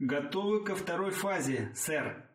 Готовы ко второй фазе, сэр.